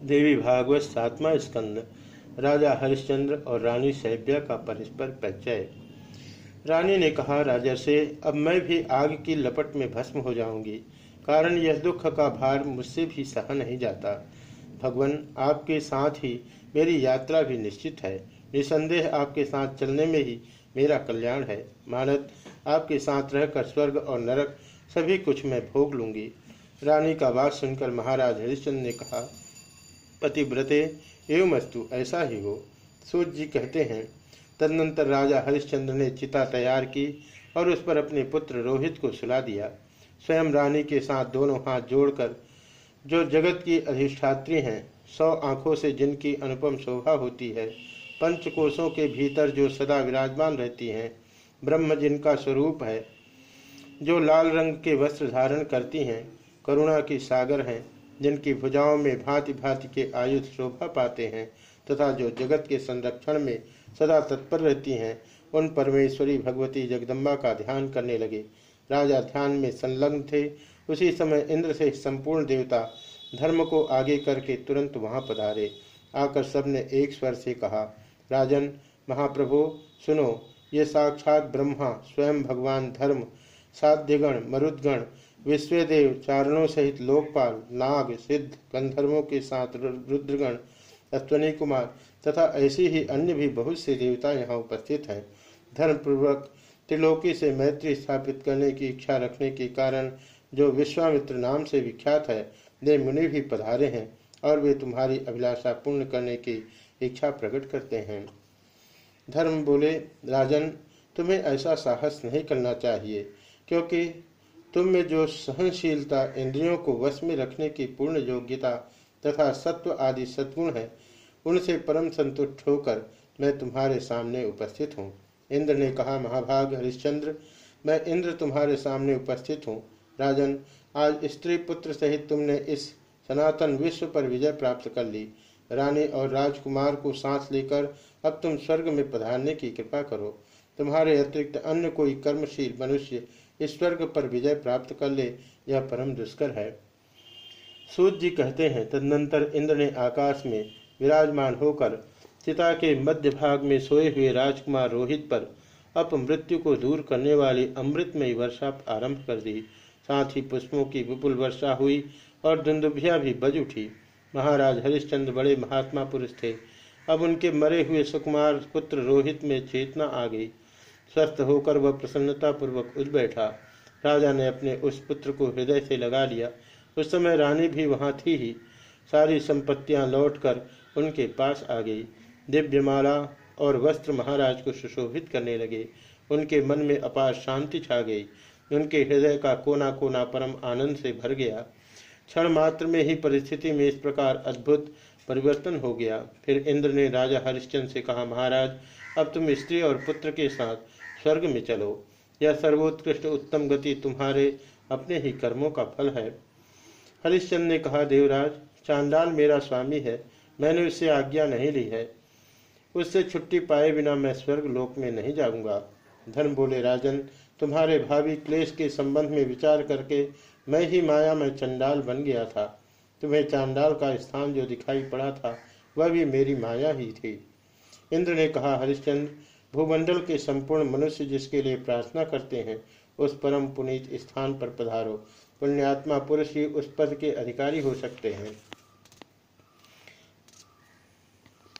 देवी भागवत सातवा स्कंद, राजा हरिश्चंद्र और रानी सैब्या का परस्पर परिचय। रानी ने कहा राजा से अब मैं भी आग की लपट में भस्म हो जाऊँगी, कारण यह दुख का भार मुझसे भी सहा नहीं जाता। भगवान, आपके साथ ही मेरी यात्रा भी निश्चित है। निसंदेह आपके साथ चलने में ही मेरा कल्याण है। मानत आपके साथ रहकर स्वर्ग और नरक, सभी कुछ मैं भोग लूँगी। रानी का बात सुनकर महाराज हरिश्चंद्र ने कहा पतिव्रते एवं अस्तु ऐसा ही हो। सूर्य जी कहते हैं, तदनंतर राजा हरिश्चंद्र ने चिता तैयार की और उस पर अपने पुत्र रोहित को सुला दिया। स्वयं रानी के साथ दोनों हाथ जोड़कर, जो जगत की अधिष्ठात्री हैं, सौ आँखों से जिनकी अनुपम शोभा होती है, पंचकोशों के भीतर जो सदा विराजमान रहती हैं, ब्रह्म जिनका स्वरूप है, जो लाल रंग के वस्त्र धारण करती हैं, करुणा की सागर हैं जिनकी भुजाओं में भांति भांति के आयुध शोभा पाते हैं तथा जो जगत के संरक्षण में सदा तत्पर रहती हैं, उन परमेश्वरी भगवती जगदम्बा का ध्यान करने लगे। राजा ध्यान में संलग्न थे। उसी समय इंद्र से संपूर्ण देवता धर्म को आगे करके तुरंत वहाँ पधारे। आकर सबने एक स्वर से कहा, राजन, महाप्रभु, सुनो, ये साक्षात ब्रह्मा, स्वयं भगवान धर्म, साध्यगण, मरुदगण विश्वदेव चारणों सहित लोकपाल, नाग, सिद्ध, गंधर्वों के साथ रुद्रगण, अश्वनी कुमार तथा ऐसी ही अन्य भी बहुत से देवता यहाँ उपस्थित हैं। धर्मपूर्वक त्रिलोकी से मैत्री स्थापित करने की इच्छा रखने के कारण जो विश्वामित्र नाम से विख्यात है, वे मुनि भी पधारे हैं और वे तुम्हारी अभिलाषा पूर्ण करने की इच्छा प्रकट करते हैं। धर्म बोले, राजन, तुम्हें ऐसा साहस नहीं करना चाहिए, क्योंकि तुम में जो सहनशीलता इंद्रियों को वश में रखने की पूर्ण योग्यता तथा सत्व आदि सद्गुण है, उनसे परम संतुष्ट होकर मैं तुम्हारे सामने उपस्थित हूँ। इंद्र ने कहा, महाभाग, हरिश्चंद्र, मैं इंद्र तुम्हारे सामने उपस्थित हूँ। राजन, आज स्त्री पुत्र सहित तुमने इस सनातन विश्व पर विजय प्राप्त कर ली। रानी और राजकुमार को सांस लेकर अब तुम स्वर्ग में पधारने की कृपा करो। तुम्हारे अतिरिक्त अन्य कोई कर्मशील मनुष्य इस स्वर्ग पर विजय प्राप्त कर ले, यह परम दुष्कर है। सूत जी कहते हैं, तदनंतर इंद्र ने आकाश में विराजमान होकर चिता के मध्य भाग में सोए हुए राजकुमार रोहित पर अप मृत्यु को दूर करने वाली अमृतमयी वर्षा आरंभ कर दी। साथ ही पुष्पों की विपुल वर्षा हुई और दुंदुभिया भी बज उठी। महाराज हरिश्चंद्र बड़े महात्मा पुरुष थे। अब उनके मरे हुए सुकुमार पुत्र रोहित में चेतना आ गई। स्वस्थ होकर वह प्रसन्नता पूर्वक उठ बैठा। राजा ने अपने उस पुत्र को हृदय से लगा लिया। उस समय रानी भी वहाँ थी ही। सारी संपत्तियाँ लौटकर उनके पास आ गई। दिव्यमाला और वस्त्र महाराज को सुशोभित करने लगे। उनके मन में अपार शांति छा गई। उनके हृदय का कोना कोना परम आनंद से भर गया। क्षण मात्र में ही परिस्थिति में इस प्रकार अद्भुत परिवर्तन हो गया। फिर इंद्र ने राजा हरिश्चंद्र से कहा, महाराज, अब तुम स्त्री और पुत्र के साथ स्वर्ग में चलो। यह सर्वोत्कृष्ट उत्तम गति तुम्हारे अपने ही कर्मों का फल है। हरिश्चंद्र ने कहा, देवराज चांडाल मेरा स्वामी है, मैंने उससे आज्ञा नहीं ली है। उससे छुट्टी पाए बिना मैं स्वर्ग लोक में नहीं जाऊँगा धर्म बोले, राजन, तुम्हारे भावी क्लेश के संबंध में विचार करके मैं ही माया में चंडाल बन गया था। तुम्हें चांडाल का स्थान जो दिखाई पड़ा था, वह भी मेरी माया ही थी। इंद्र ने कहा, हरिश्चंद्र भूमंडल के संपूर्ण मनुष्य जिसके लिए प्रार्थना करते हैं, उस परम पुनीत स्थान पर पधारो। पुण्यात्मा पुरुष ही उस पद के अधिकारी हो सकते हैं।